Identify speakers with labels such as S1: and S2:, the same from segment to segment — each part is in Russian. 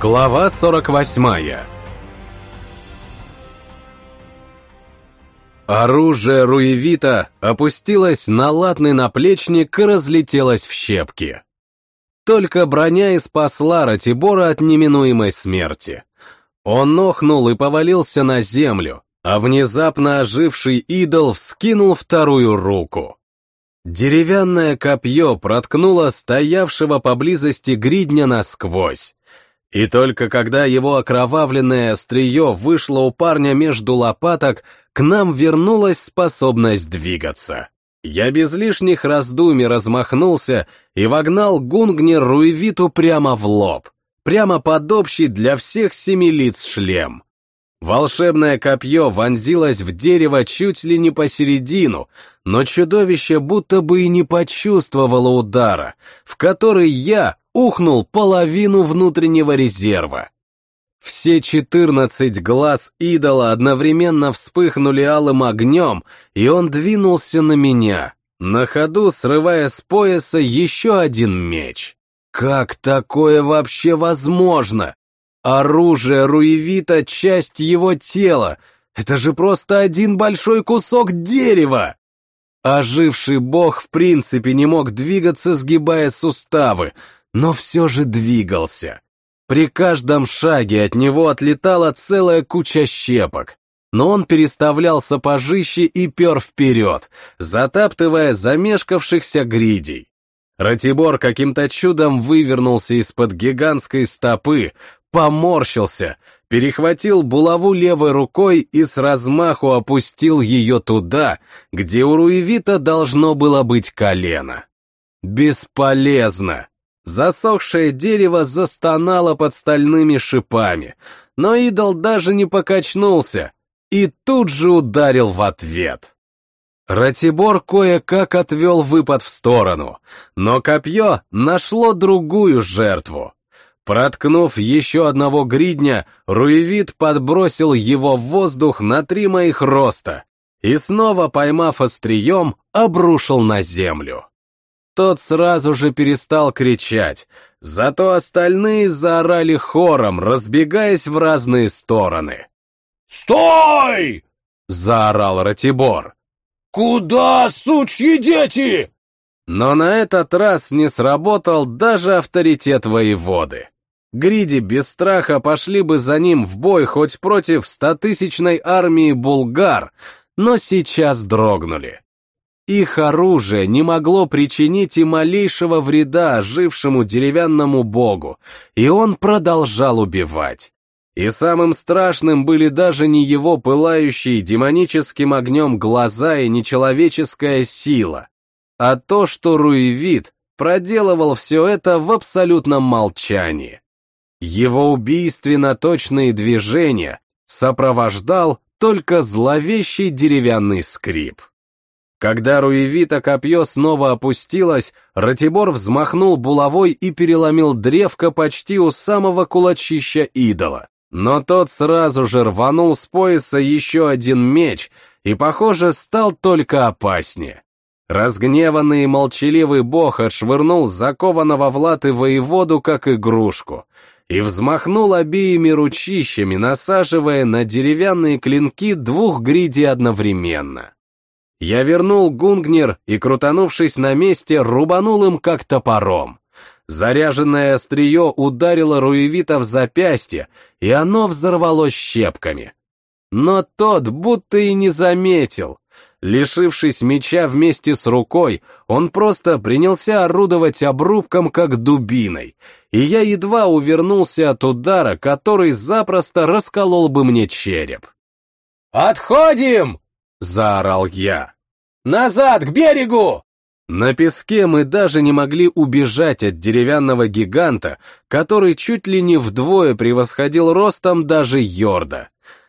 S1: Глава 48 Оружие Руевита опустилось на латный наплечник и разлетелось в щепки. Только броня и спасла Ратибора от неминуемой смерти. Он охнул и повалился на землю, а внезапно оживший идол вскинул вторую руку. Деревянное копье проткнуло стоявшего поблизости гридня насквозь. И только когда его окровавленное острие вышло у парня между лопаток, к нам вернулась способность двигаться. Я без лишних раздумий размахнулся и вогнал Гунгнер Руевиту прямо в лоб, прямо под общий для всех семи лиц шлем. Волшебное копье вонзилось в дерево чуть ли не посередину, но чудовище будто бы и не почувствовало удара, в который я ухнул половину внутреннего резерва. Все четырнадцать глаз идола одновременно вспыхнули алым огнем, и он двинулся на меня, на ходу срывая с пояса еще один меч. Как такое вообще возможно? Оружие Руевита — часть его тела. Это же просто один большой кусок дерева. Оживший бог в принципе не мог двигаться, сгибая суставы, но все же двигался. При каждом шаге от него отлетала целая куча щепок, но он переставлял сапожище и пер вперед, затаптывая замешкавшихся гридей. Ратибор каким-то чудом вывернулся из-под гигантской стопы, поморщился, перехватил булаву левой рукой и с размаху опустил ее туда, где у Руевита должно было быть колено. Бесполезно. Засохшее дерево застонало под стальными шипами, но идол даже не покачнулся и тут же ударил в ответ. Ратибор кое-как отвел выпад в сторону, но копье нашло другую жертву. Проткнув еще одного гридня, Руевит подбросил его в воздух на три моих роста и снова, поймав острием, обрушил на землю. Тот сразу же перестал кричать, зато остальные заорали хором, разбегаясь в разные стороны.
S2: «Стой!»
S1: — заорал Ратибор.
S2: «Куда, сучьи дети?»
S1: Но на этот раз не сработал даже авторитет воеводы. Гриди без страха пошли бы за ним в бой хоть против стотысячной армии булгар, но сейчас дрогнули. Их оружие не могло причинить и малейшего вреда ожившему деревянному богу, и он продолжал убивать. И самым страшным были даже не его пылающие демоническим огнем глаза и нечеловеческая сила, а то, что Руевит проделывал все это в абсолютном молчании. Его убийственно-точные движения сопровождал только зловещий деревянный скрип. Когда Руевита копье снова опустилось, Ратибор взмахнул булавой и переломил древко почти у самого кулачища идола. Но тот сразу же рванул с пояса еще один меч и, похоже, стал только опаснее. Разгневанный и молчаливый бог отшвырнул закованного в латы воеводу как игрушку — и взмахнул обеими ручищами, насаживая на деревянные клинки двух гриди одновременно. Я вернул гунгнер и, крутанувшись на месте, рубанул им как топором. Заряженное острие ударило Руевита в запястье, и оно взорвалось щепками. Но тот будто и не заметил, Лишившись меча вместе с рукой, он просто принялся орудовать обрубком, как дубиной, и я едва увернулся от удара, который запросто расколол бы мне череп.
S2: «Отходим!»
S1: — заорал я.
S2: «Назад, к берегу!»
S1: На песке мы даже не могли убежать от деревянного гиганта, который чуть ли не вдвое превосходил ростом даже Йорда.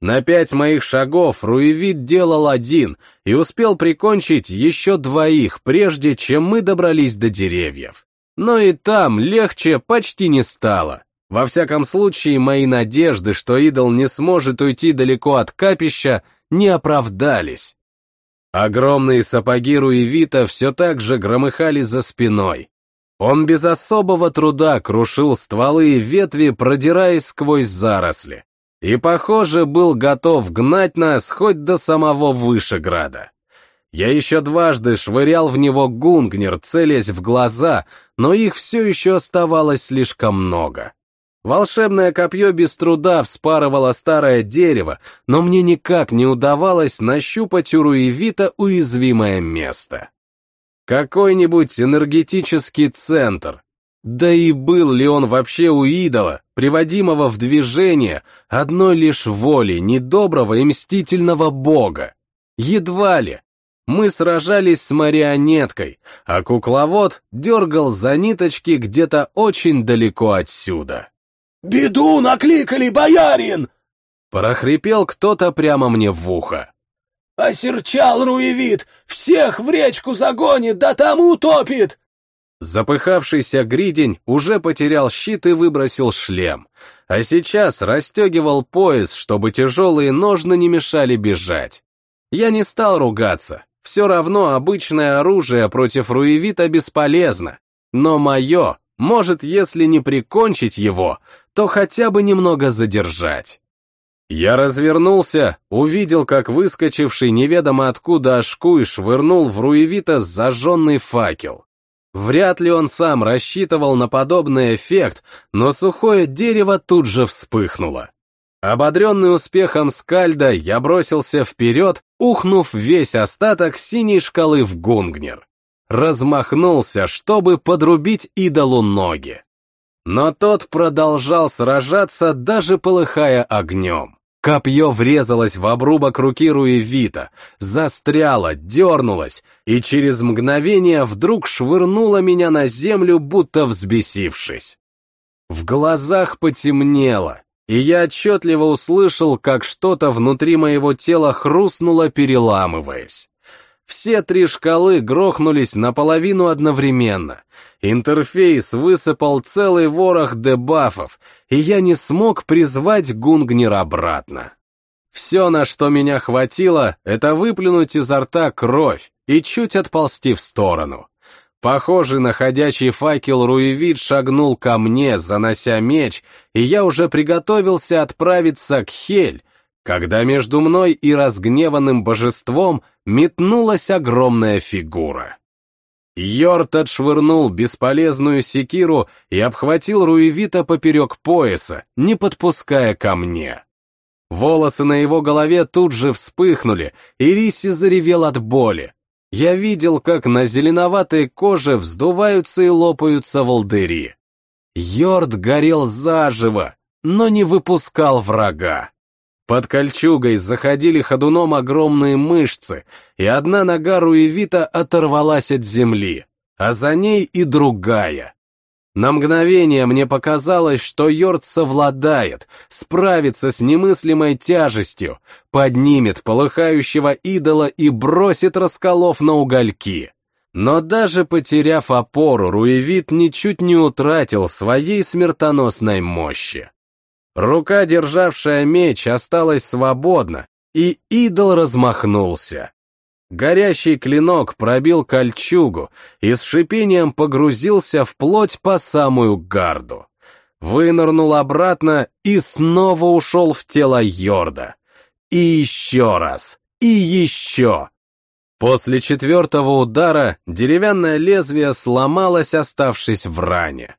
S1: На пять моих шагов Руевид делал один и успел прикончить еще двоих, прежде чем мы добрались до деревьев. Но и там легче почти не стало. Во всяком случае, мои надежды, что идол не сможет уйти далеко от капища, не оправдались. Огромные сапоги Руевита все так же громыхали за спиной. Он без особого труда крушил стволы и ветви, продираясь сквозь заросли. И, похоже, был готов гнать нас хоть до самого Вышеграда. Я еще дважды швырял в него гунгнер, целясь в глаза, но их все еще оставалось слишком много. Волшебное копье без труда вспарывало старое дерево, но мне никак не удавалось нащупать у Руевита уязвимое место. Какой-нибудь энергетический центр. Да и был ли он вообще у идола, приводимого в движение одной лишь воли недоброго и мстительного бога? Едва ли. Мы сражались с марионеткой, а кукловод дергал за ниточки где-то очень далеко отсюда.
S2: «Беду накликали, боярин!»
S1: Прохрипел кто-то прямо мне в ухо.
S2: «Осерчал Руевит! Всех в речку загонит, да там утопит!»
S1: Запыхавшийся гридень уже потерял щит и выбросил шлем, а сейчас расстегивал пояс, чтобы тяжелые ножны не мешали бежать. Я не стал ругаться, все равно обычное оружие против Руевита бесполезно, но мое может, если не прикончить его, то хотя бы немного задержать. Я развернулся, увидел, как выскочивший неведомо откуда Ашкуй швырнул в Руевита зажженный факел. Вряд ли он сам рассчитывал на подобный эффект, но сухое дерево тут же вспыхнуло. Ободренный успехом скальда, я бросился вперед, ухнув весь остаток синей шкалы в гунгнер. Размахнулся, чтобы подрубить идолу ноги. Но тот продолжал сражаться, даже полыхая огнем. Копье врезалось в обрубок руки Руевита, застряло, дернулось, и через мгновение вдруг швырнуло меня на землю, будто взбесившись. В глазах потемнело, и я отчетливо услышал, как что-то внутри моего тела хрустнуло, переламываясь. Все три шкалы грохнулись наполовину одновременно. Интерфейс высыпал целый ворох дебафов, и я не смог призвать Гунгнер обратно. Все, на что меня хватило, это выплюнуть изо рта кровь и чуть отползти в сторону. Похожий на ходячий факел Руевид шагнул ко мне, занося меч, и я уже приготовился отправиться к Хель, когда между мной и разгневанным божеством метнулась огромная фигура. Йорт отшвырнул бесполезную секиру и обхватил Руевита поперек пояса, не подпуская ко мне. Волосы на его голове тут же вспыхнули, и Риси заревел от боли. Я видел, как на зеленоватой коже вздуваются и лопаются волдыри. Йорд горел заживо, но не выпускал врага. Под кольчугой заходили ходуном огромные мышцы, и одна нога Руевита оторвалась от земли, а за ней и другая. На мгновение мне показалось, что Йорд совладает, справится с немыслимой тяжестью, поднимет полыхающего идола и бросит расколов на угольки. Но даже потеряв опору, Руевит ничуть не утратил своей смертоносной мощи. Рука, державшая меч, осталась свободна, и идол размахнулся. Горящий клинок пробил кольчугу и с шипением погрузился в плоть по самую гарду. Вынырнул обратно и снова ушел в тело Йорда. И еще раз, и еще. После четвертого удара деревянное лезвие сломалось, оставшись в ране.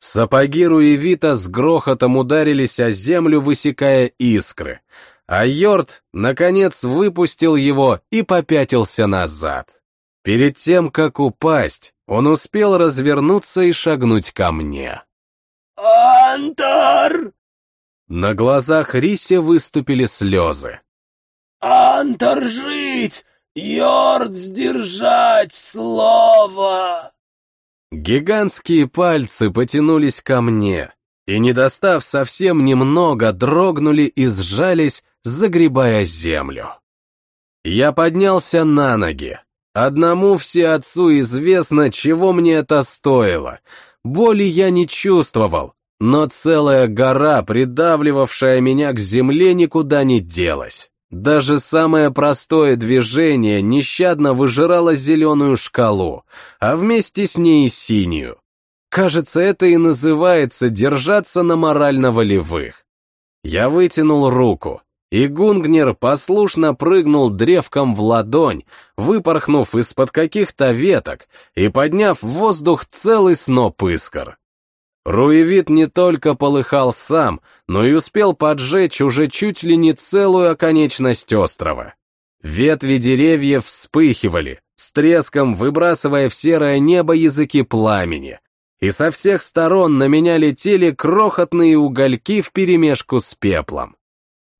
S1: Сапоги Руевита с грохотом ударились о землю, высекая искры, а Йорд, наконец, выпустил его и попятился назад. Перед тем, как упасть, он успел развернуться и шагнуть ко мне.
S2: «Антар!»
S1: На глазах Риси выступили слезы.
S2: «Антар жить! Йорд сдержать слово!»
S1: Гигантские пальцы потянулись ко мне, и, не достав совсем немного, дрогнули и сжались, загребая землю. Я поднялся на ноги. Одному все отцу известно, чего мне это стоило. Боли я не чувствовал, но целая гора, придавливавшая меня к земле, никуда не делась. Даже самое простое движение нещадно выжирало зеленую шкалу, а вместе с ней и синюю. Кажется, это и называется держаться на морально-волевых. Я вытянул руку, и Гунгнер послушно прыгнул древком в ладонь, выпорхнув из-под каких-то веток и подняв в воздух целый сноп искр. Руевит не только полыхал сам, но и успел поджечь уже чуть ли не целую оконечность острова. Ветви деревьев вспыхивали, с треском выбрасывая в серое небо языки пламени, и со всех сторон на меня летели крохотные угольки вперемешку с пеплом.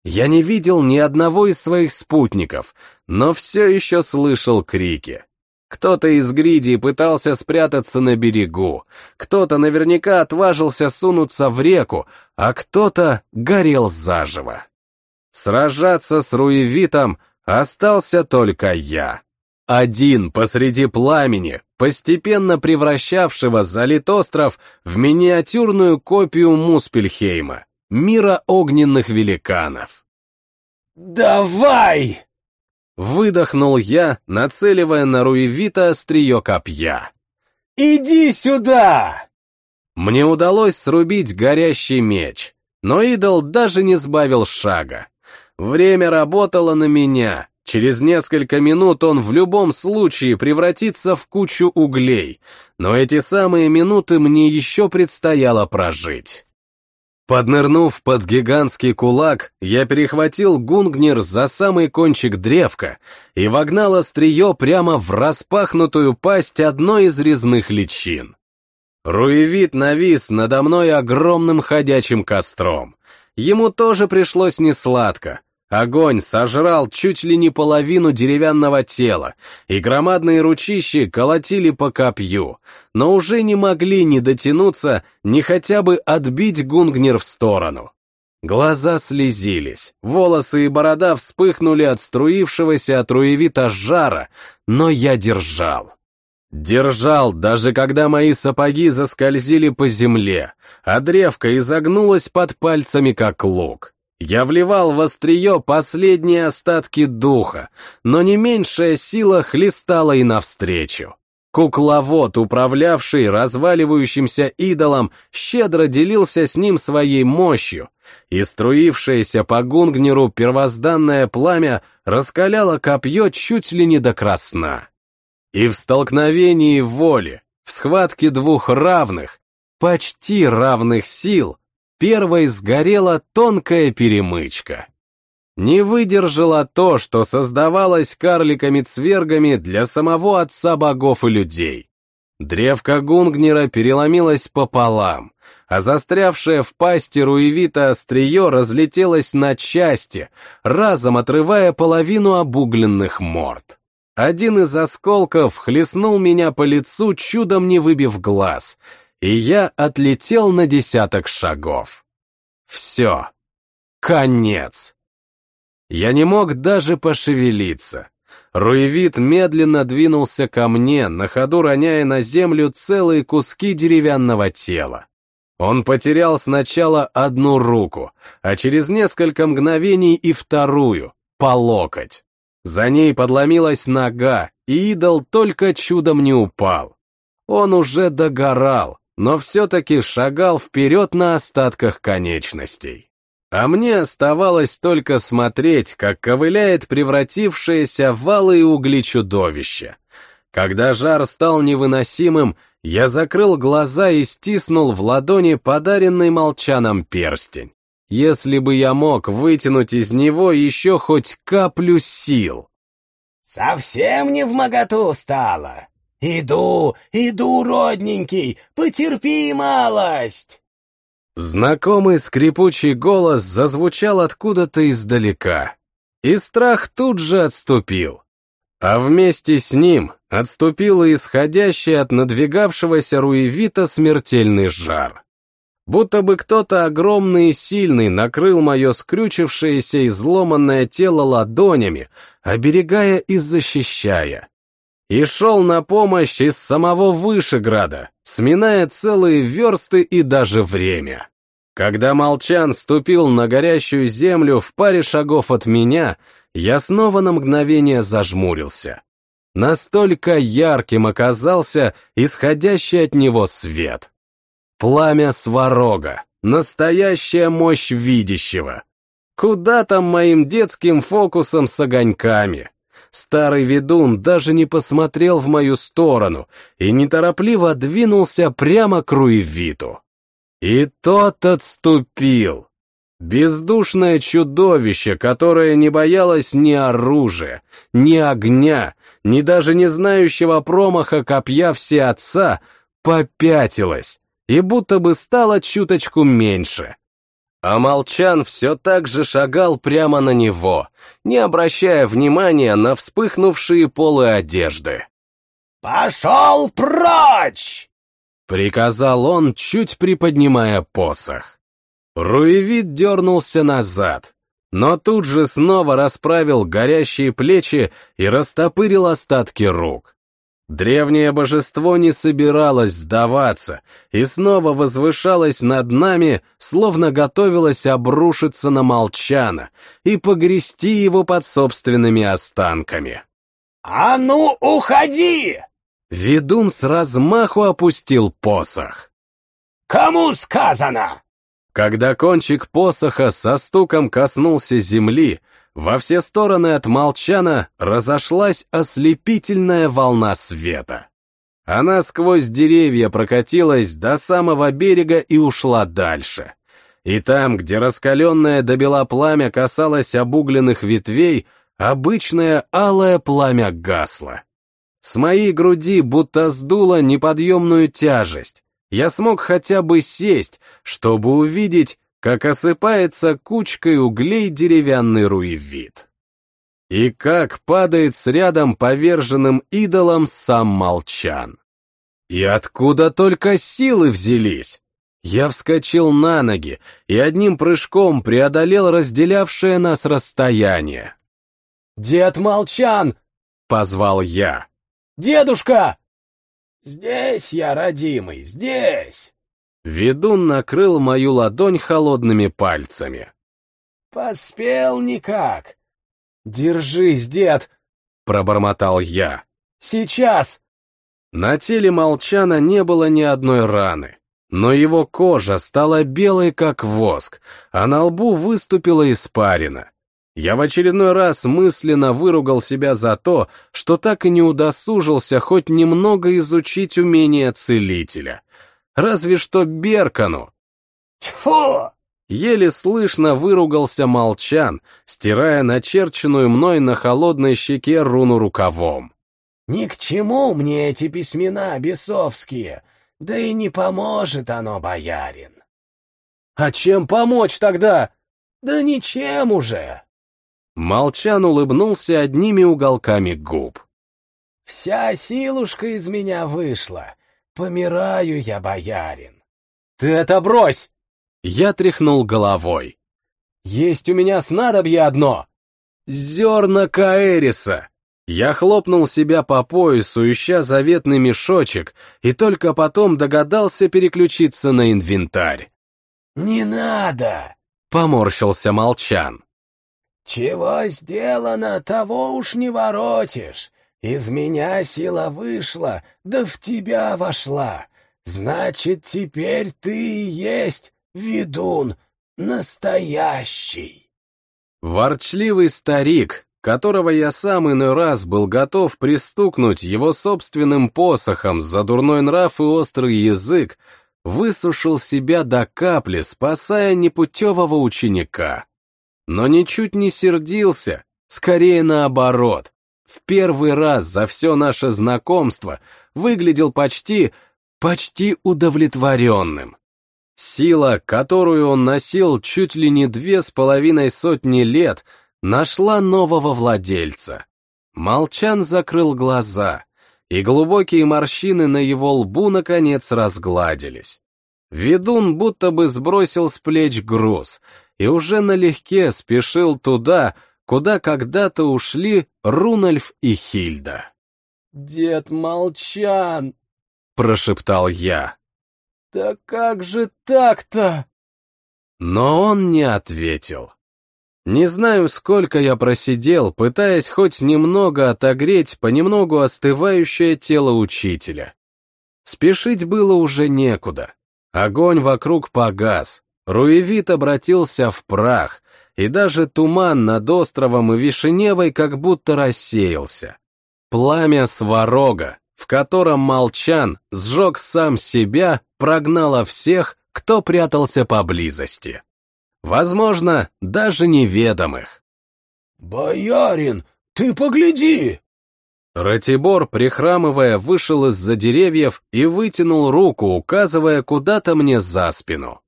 S1: Я не видел ни одного из своих спутников, но все еще слышал крики. Кто-то из гриди пытался спрятаться на берегу, кто-то наверняка отважился сунуться в реку, а кто-то горел заживо. Сражаться с Руевитом остался только я. Один посреди пламени, постепенно превращавшего залит остров в миниатюрную копию Муспельхейма, мира огненных великанов.
S2: «Давай!»
S1: Выдохнул я, нацеливая на Руевита острие копья.
S2: «Иди сюда!»
S1: Мне удалось срубить горящий меч, но идол даже не сбавил шага. Время работало на меня. Через несколько минут он в любом случае превратится в кучу углей, но эти самые минуты мне еще предстояло прожить. Поднырнув под гигантский кулак, я перехватил гунгнер за самый кончик древка и вогнал острие прямо в распахнутую пасть одной из резных личин. Руевит навис надо мной огромным ходячим костром. Ему тоже пришлось несладко, Огонь сожрал чуть ли не половину деревянного тела, и громадные ручищи колотили по копью, но уже не могли ни дотянуться, ни хотя бы отбить гунгнер в сторону. Глаза слезились, волосы и борода вспыхнули от струившегося от руевита жара, но я держал. Держал, даже когда мои сапоги заскользили по земле, а древко изогнулось под пальцами, как лук. Я вливал в острие последние остатки духа, но не меньшая сила хлестала и навстречу. Кукловод, управлявший разваливающимся идолом, щедро делился с ним своей мощью, и струившееся по гунгнеру первозданное пламя раскаляло копье чуть ли не до красна. И в столкновении воли, в схватке двух равных, почти равных сил, первой сгорела тонкая перемычка. Не выдержала то, что создавалось карликами-цвергами для самого отца богов и людей. Древко Гунгнера переломилось пополам, а застрявшее в пасти Руевита острие разлетелось на части, разом отрывая половину обугленных морд. Один из осколков хлестнул меня по лицу, чудом не выбив глаз, и я отлетел на десяток шагов. Все. Конец. Я не мог даже пошевелиться. Руевит медленно двинулся ко мне, на ходу роняя на землю целые куски деревянного тела. Он потерял сначала одну руку, а через несколько мгновений и вторую, по локоть. За ней подломилась нога, и идол только чудом не упал. Он уже догорал, но все-таки шагал вперед на остатках конечностей. А мне оставалось только смотреть, как ковыляет превратившееся в алые угли чудовище. Когда жар стал невыносимым, я закрыл глаза и стиснул в ладони подаренный молчаном перстень. Если бы я мог вытянуть из него еще хоть каплю сил.
S2: «Совсем не в моготу стало!» «Иду, иду, родненький, потерпи малость!»
S1: Знакомый скрипучий голос зазвучал откуда-то издалека, и страх тут же отступил. А вместе с ним отступил исходящий от надвигавшегося руевита смертельный жар. Будто бы кто-то огромный и сильный накрыл мое скрючившееся и сломанное тело ладонями, оберегая и защищая и шел на помощь из самого Вышеграда, сминая целые версты и даже время. Когда Молчан ступил на горящую землю в паре шагов от меня, я снова на мгновение зажмурился. Настолько ярким оказался исходящий от него свет. Пламя сварога, настоящая мощь видящего. Куда там моим детским фокусом с огоньками? Старый ведун даже не посмотрел в мою сторону и неторопливо двинулся прямо к Руевиту. И тот отступил. Бездушное чудовище, которое не боялось ни оружия, ни огня, ни даже не знающего промаха копья все отца, попятилось и будто бы стало чуточку меньше. А Молчан все так же шагал прямо на него, не обращая внимания на вспыхнувшие полы одежды.
S2: «Пошел прочь!»
S1: — приказал он, чуть приподнимая посох. Руевид дернулся назад, но тут же снова расправил горящие плечи и растопырил остатки рук. Древнее божество не собиралось сдаваться и снова возвышалось над нами, словно готовилось обрушиться на Молчана и погрести его под собственными останками.
S2: «А ну, уходи!»
S1: Ведун с размаху опустил посох.
S2: «Кому сказано?»
S1: Когда кончик посоха со стуком коснулся земли, во все стороны от молчана разошлась ослепительная волна света. Она сквозь деревья прокатилась до самого берега и ушла дальше. И там, где раскаленное до бела пламя касалось обугленных ветвей, обычное алое пламя гасло. С моей груди будто сдуло неподъемную тяжесть. Я смог хотя бы сесть, чтобы увидеть, как осыпается кучкой углей деревянный руевид. И как падает с рядом поверженным идолом сам Молчан. И откуда только силы взялись? Я вскочил на ноги и одним прыжком преодолел разделявшее нас расстояние.
S2: «Дед Молчан!» — позвал я. «Дедушка!» «Здесь я, родимый, здесь!»
S1: Ведун накрыл мою ладонь холодными пальцами.
S2: «Поспел никак!» «Держись, дед!» — пробормотал я. «Сейчас!»
S1: На теле Молчана не было ни одной раны, но его кожа стала белой, как воск, а на лбу выступила испарина. Я в очередной раз мысленно выругал себя за то, что так и не удосужился хоть немного изучить умения целителя — Разве что Беркану.
S2: Тьфу!
S1: Еле слышно выругался молчан, стирая начерченную мной на холодной щеке руну рукавом.
S2: «Ни к чему мне эти письмена бесовские, да и не поможет оно, боярин». «А чем помочь тогда?» «Да ничем уже».
S1: Молчан улыбнулся одними уголками губ.
S2: «Вся силушка из меня вышла, Помираю я, боярин.
S1: Ты это брось! Я тряхнул головой.
S2: Есть у меня снадобье одно.
S1: Зерна Каэриса. Я хлопнул себя по поясу, ища заветный мешочек, и только потом догадался переключиться на инвентарь.
S2: «Не надо!»
S1: — поморщился Молчан.
S2: «Чего сделано, того уж не воротишь. Из меня сила вышла, да в тебя вошла. Значит, теперь ты и есть ведун настоящий.
S1: Ворчливый старик, которого я сам иной раз был готов пристукнуть его собственным посохом за дурной нрав и острый язык, высушил себя до капли, спасая непутевого ученика. Но ничуть не сердился, скорее наоборот в первый раз за все наше знакомство выглядел почти, почти удовлетворенным. Сила, которую он носил чуть ли не две с половиной сотни лет, нашла нового владельца. Молчан закрыл глаза, и глубокие морщины на его лбу наконец разгладились. Ведун будто бы сбросил с плеч груз и уже налегке спешил туда, куда когда-то ушли Рунальф и Хильда.
S2: «Дед Молчан!»
S1: — прошептал я.
S2: «Да как же так-то?»
S1: Но он не ответил. Не знаю, сколько я просидел, пытаясь хоть немного отогреть понемногу остывающее тело учителя. Спешить было уже некуда. Огонь вокруг погас, Руевит обратился в прах, и даже туман над островом и Вишеневой как будто рассеялся. Пламя сварога, в котором Молчан сжег сам себя, прогнало всех, кто прятался поблизости. Возможно, даже неведомых.
S2: «Боярин, ты погляди!»
S1: Ратибор, прихрамывая, вышел из-за деревьев и вытянул руку, указывая куда-то мне за спину.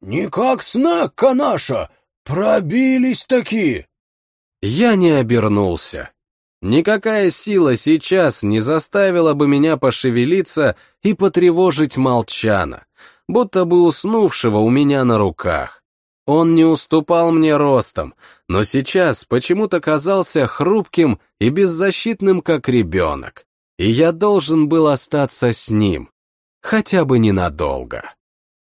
S2: «Не как снака наша! Пробились такие!»
S1: Я не обернулся. Никакая сила сейчас не заставила бы меня пошевелиться и потревожить молчана, будто бы уснувшего у меня на руках. Он не уступал мне ростом, но сейчас почему-то казался хрупким и беззащитным, как ребенок. И я должен был остаться с ним, хотя бы ненадолго.